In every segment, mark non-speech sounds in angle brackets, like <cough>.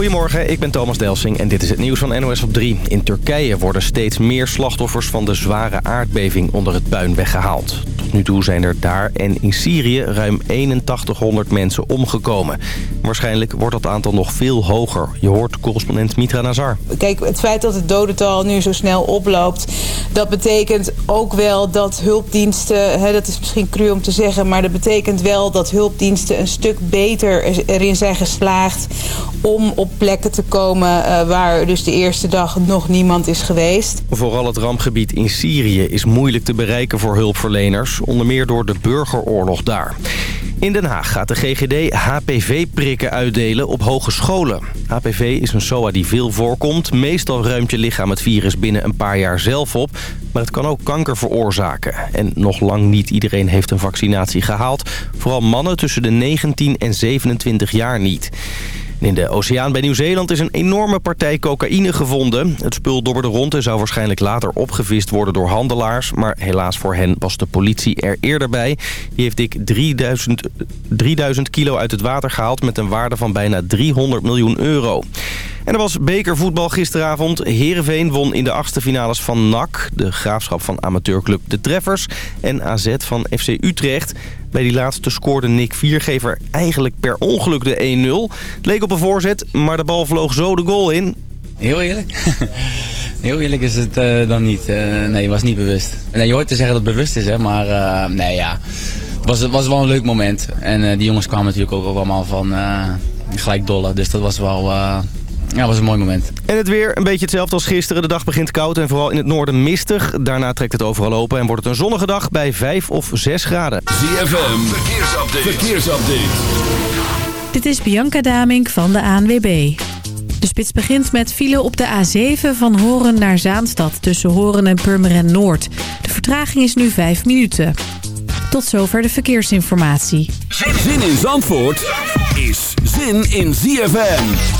Goedemorgen, ik ben Thomas Delsing en dit is het nieuws van NOS op 3. In Turkije worden steeds meer slachtoffers van de zware aardbeving onder het puin weggehaald. Tot nu toe zijn er daar en in Syrië ruim 8100 mensen omgekomen. Waarschijnlijk wordt dat aantal nog veel hoger. Je hoort correspondent Mitra Nazar. Kijk, het feit dat het dodental nu zo snel oploopt... dat betekent ook wel dat hulpdiensten... Hè, dat is misschien cru om te zeggen... maar dat betekent wel dat hulpdiensten een stuk beter erin zijn geslaagd... om op plekken te komen uh, waar dus de eerste dag nog niemand is geweest. Vooral het rampgebied in Syrië is moeilijk te bereiken voor hulpverleners. Onder meer door de burgeroorlog daar. In Den Haag gaat de GGD HPV-prikken uitdelen op hogescholen. HPV is een SOA die veel voorkomt. Meestal ruimt je lichaam het virus binnen een paar jaar zelf op. Maar het kan ook kanker veroorzaken. En nog lang niet iedereen heeft een vaccinatie gehaald. Vooral mannen tussen de 19 en 27 jaar niet. In de oceaan bij Nieuw-Zeeland is een enorme partij cocaïne gevonden. Het spul dobberde rond en zou waarschijnlijk later opgevist worden door handelaars. Maar helaas voor hen was de politie er eerder bij. Die heeft dik 3000, 3000 kilo uit het water gehaald met een waarde van bijna 300 miljoen euro. En er was bekervoetbal gisteravond. Heerenveen won in de achtste finales van NAC, de graafschap van amateurclub De Treffers... en AZ van FC Utrecht. Bij die laatste scoorde Nick Viergever eigenlijk per ongeluk de 1-0. Het leek op een voorzet, maar de bal vloog zo de goal in. Heel eerlijk? <laughs> Heel eerlijk is het uh, dan niet. Uh, nee, was niet bewust. Nee, je hoort te zeggen dat het bewust is, hè, maar uh, nee ja. Het was, was wel een leuk moment. En die jongens kwamen natuurlijk ook allemaal van gelijk dolle. Dus dat was wel ja, was een mooi moment. En het weer een beetje hetzelfde als gisteren. De dag begint koud en vooral in het noorden mistig. Daarna trekt het overal open en wordt het een zonnige dag bij 5 of 6 graden. ZFM, verkeersupdate. verkeersupdate. Dit is Bianca Damink van de ANWB. De spits begint met file op de A7 van Horen naar Zaanstad... tussen Horen en Purmerend Noord. De vertraging is nu 5 minuten. Tot zover de verkeersinformatie. Zin in Zandvoort is zin in ZFM.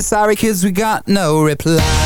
Sorry cause we got no reply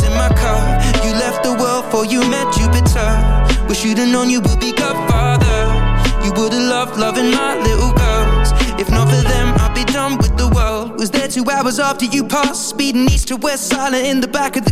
in my car. You left the world for you met Jupiter. Wish you'd have known you would be godfather. You would've loved loving my little girls. If not for them I'd be done with the world. Was there two hours after you passed Speeding east to west silent in the back of the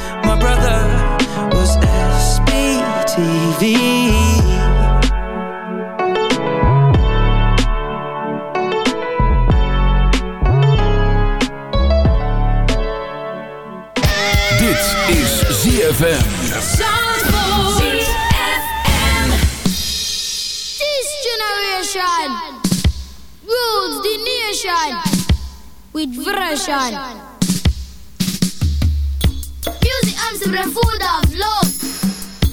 SBTV Dit is ZFM. This generation rules the nation with version. Music I'm full of love.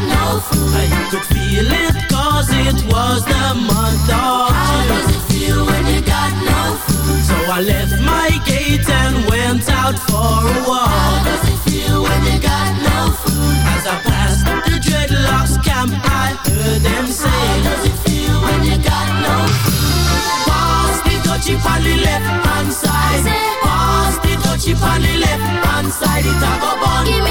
when no food? I could feel it cause it was the month of How does it feel when you got no food? So I left my gate and went out for a How does it feel when you got no food? As I passed the dreadlocks camp, I heard them How does it feel when you got no food? Pass the dutchie on the left hand side. Pass the dutchie on the left hand side. It a go bun.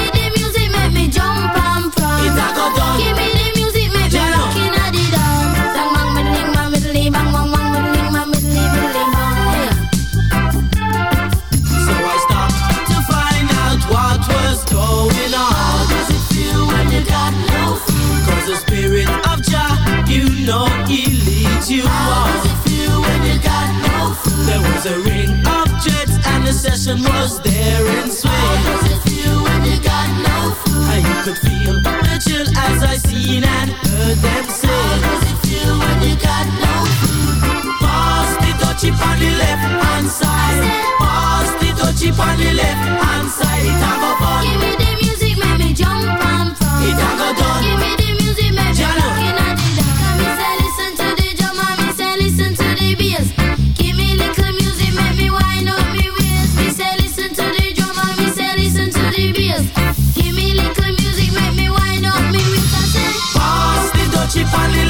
Session was there in How does it feel when you got no food? I could feel the chill as I seen and heard them say. How does it feel when you got no food? Pass the dutchie on the left hand side. Pass on the left hand side, it a go fun. Give me the music, make me jump and fun. It a go done. Give me the music, make me Jalo.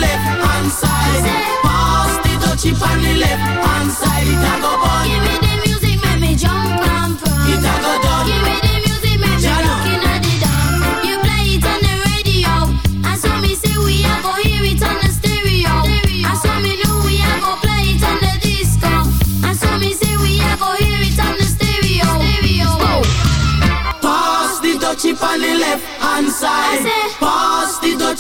Left hand side. Pass the dutchie on the left hand side, it a go fun. Give me the music, make me jump and prance. It a go done. Give me the music, make me Jalo. rockin' at the dance. You play it on the radio, and so me say we a go hear it on the stereo. And so me know we a go play it on the disco. And so me say we a go hear it on the stereo. Stereo. Pass the dutchie on the left hand side.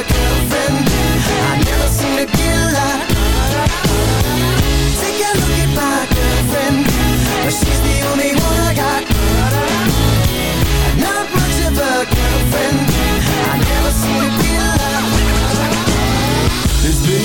a girlfriend. I never get a lot. Take a look at my girlfriend. She's the only one I got. Not much of a girlfriend. I never seem to get a. It's been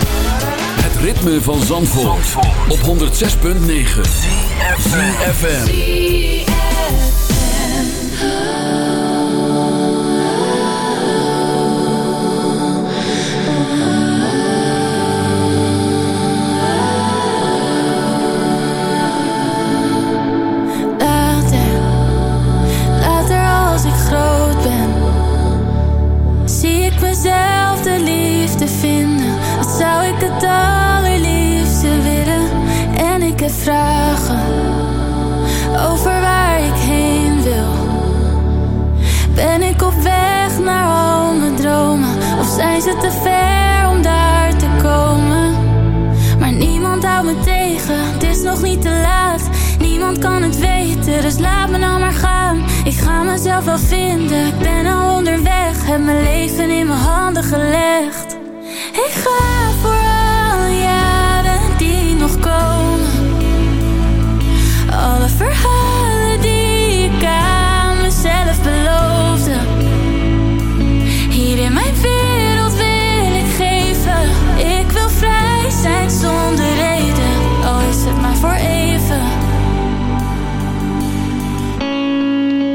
ritme van Zandvoort, op 106.9 CFFM Later, later als ik groot ben. Zie ik mezelf de liefde vinden? Zou ik het dan vragen over waar ik heen wil. Ben ik op weg naar al mijn dromen of zijn ze te ver om daar te komen? Maar niemand houdt me tegen, het is nog niet te laat. Niemand kan het weten, dus laat me dan maar gaan. Ik ga mezelf wel vinden, ik ben al onderweg, heb mijn leven in mijn handen gelegd. Ik ga. verhalen die ik aan mezelf beloofde. Hier in mijn wereld wil ik geven. Ik wil vrij zijn zonder reden, al is het maar voor even.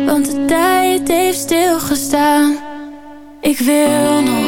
Want de tijd heeft stilgestaan. Ik wil nog.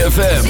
ZFM.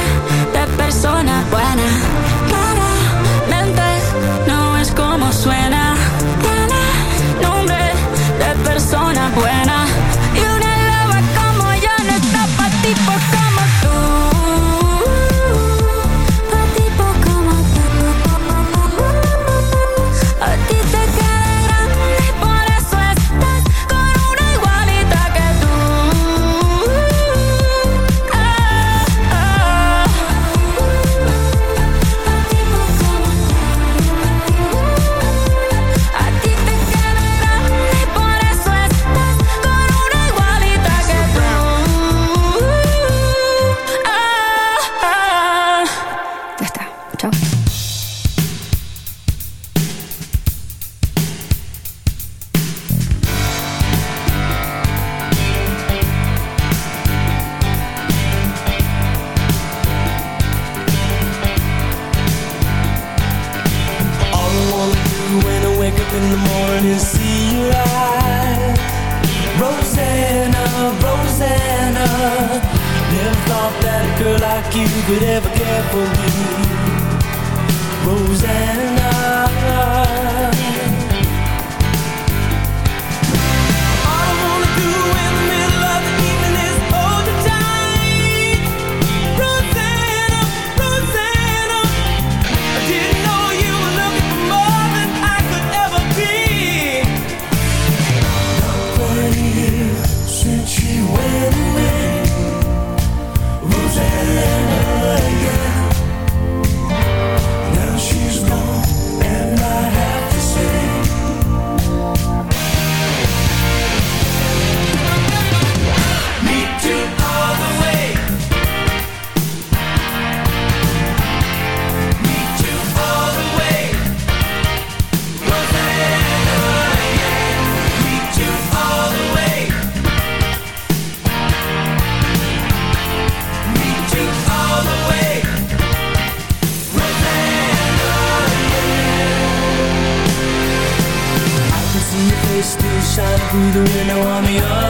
persona buena. Claramente no es como suena. Tiene nombre de persona buena.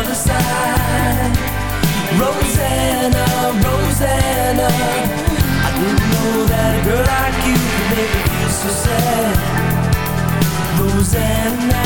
Other side. Rosanna, Rosanna, I didn't know that a girl like you could make me feel so sad. Rosanna.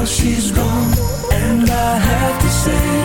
Now she's gone, and I have to say.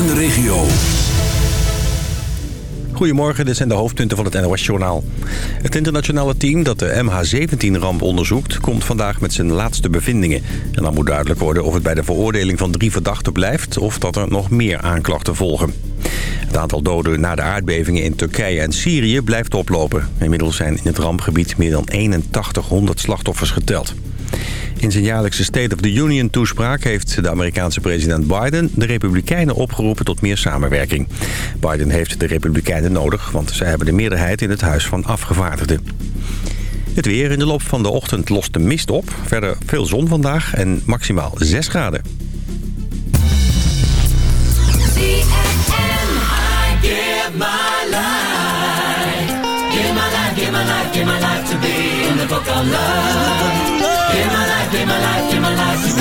En de regio. Goedemorgen, dit zijn de hoofdpunten van het NOS-journaal. Het internationale team dat de MH17-ramp onderzoekt... komt vandaag met zijn laatste bevindingen. En dan moet duidelijk worden of het bij de veroordeling van drie verdachten blijft... of dat er nog meer aanklachten volgen. Het aantal doden na de aardbevingen in Turkije en Syrië blijft oplopen. Inmiddels zijn in het rampgebied meer dan 8100 slachtoffers geteld. In zijn jaarlijkse State of the Union-toespraak heeft de Amerikaanse president Biden de Republikeinen opgeroepen tot meer samenwerking. Biden heeft de Republikeinen nodig, want zij hebben de meerderheid in het Huis van Afgevaardigden. Het weer in de loop van de ochtend lost de mist op. Verder veel zon vandaag en maximaal 6 graden. Give my life, give my life,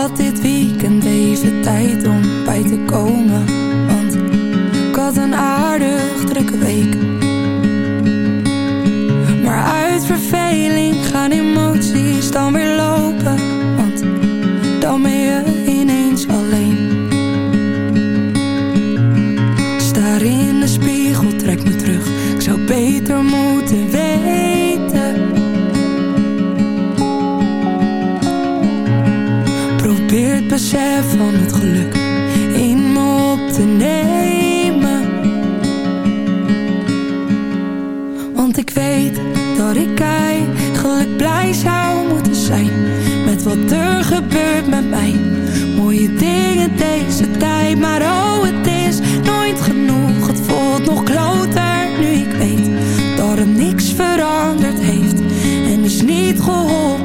had dit weekend even tijd om bij te komen. Want ik had een aardig drukke week. Maar uit verveling gaan emoties dan weer lopen. Want dan ben je ineens alleen Besef van het geluk in me op te nemen. Want ik weet dat ik eigenlijk blij zou moeten zijn Met wat er gebeurt met mij. Mooie dingen deze tijd Maar oh het is nooit genoeg. Het voelt nog kloter nu ik weet Dat het niks veranderd heeft En dus niet geholpen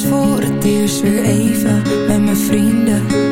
voor het eerst weer even met mijn vrienden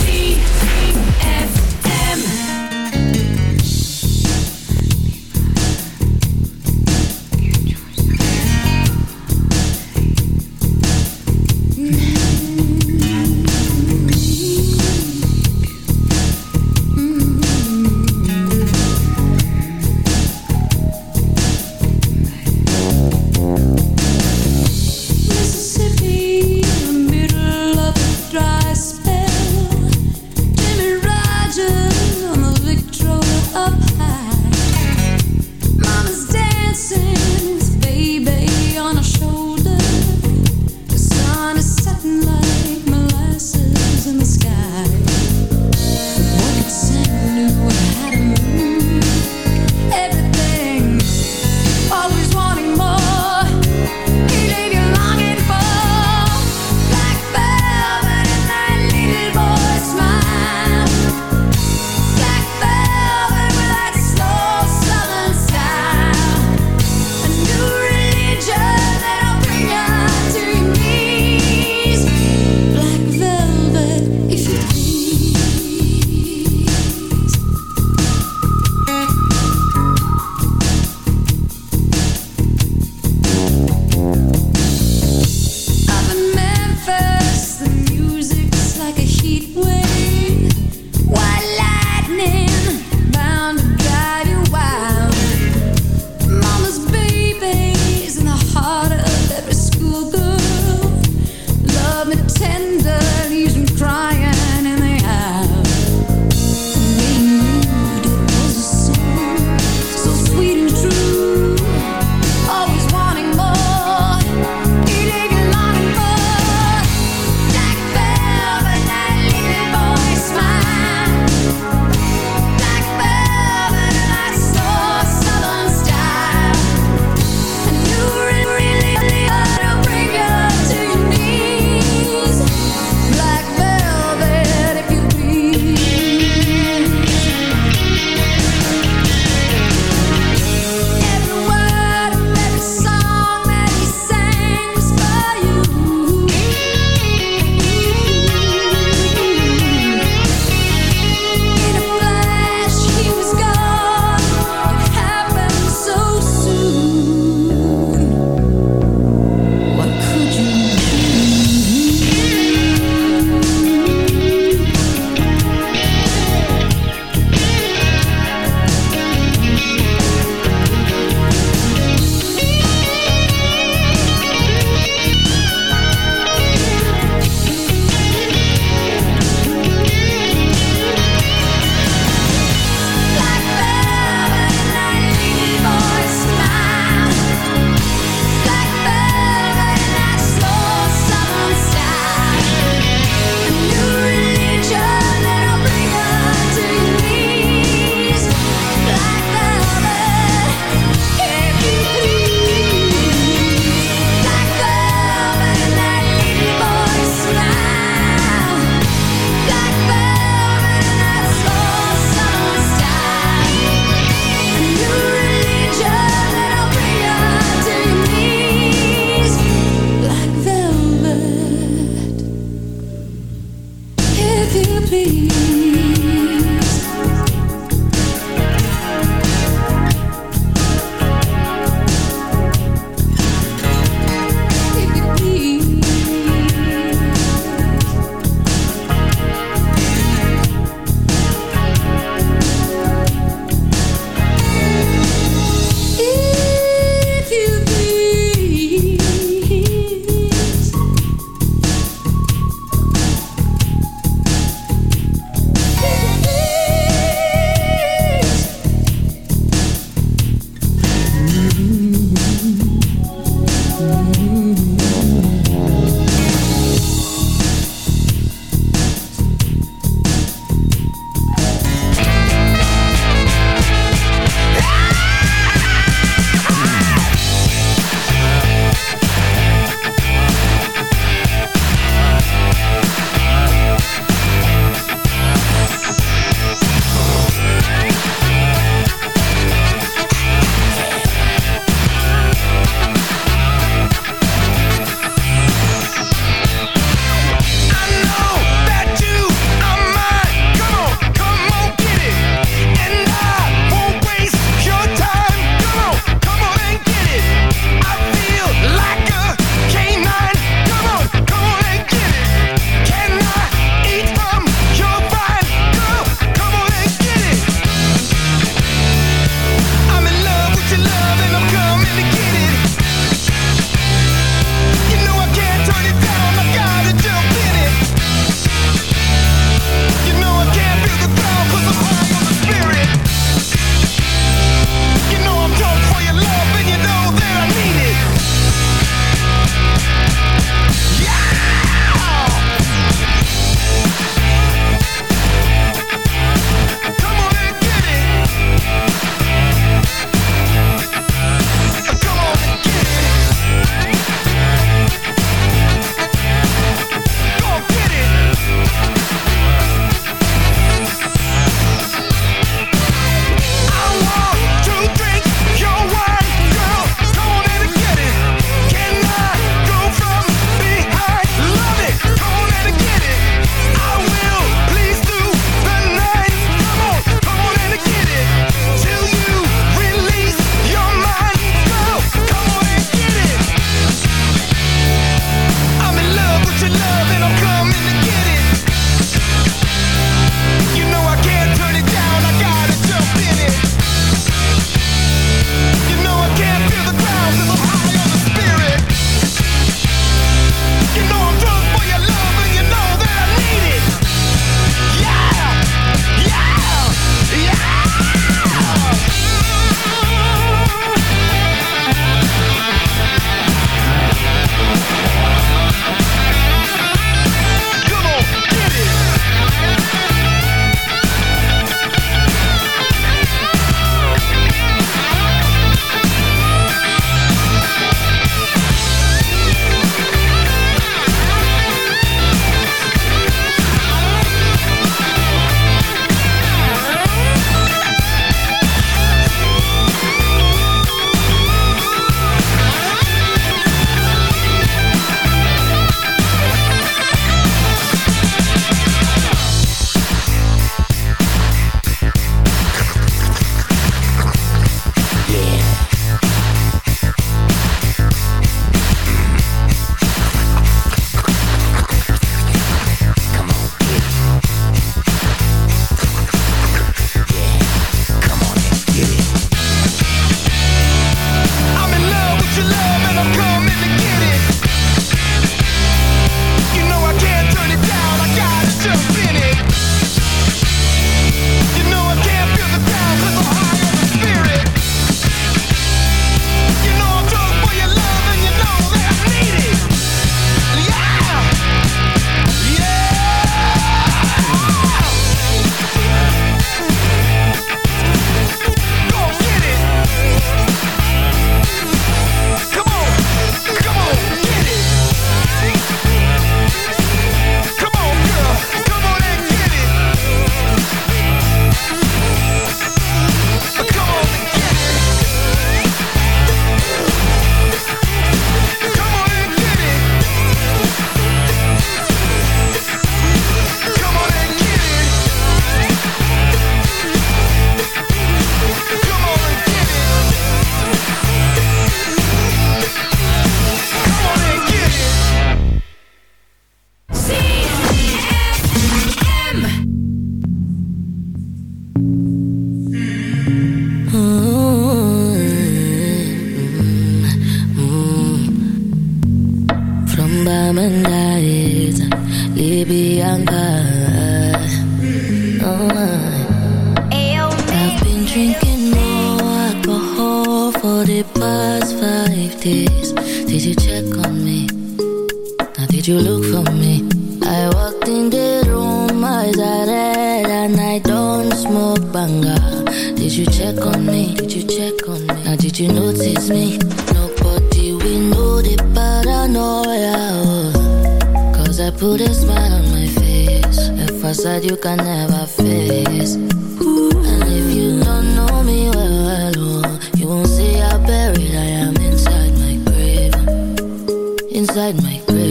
Inside my grave.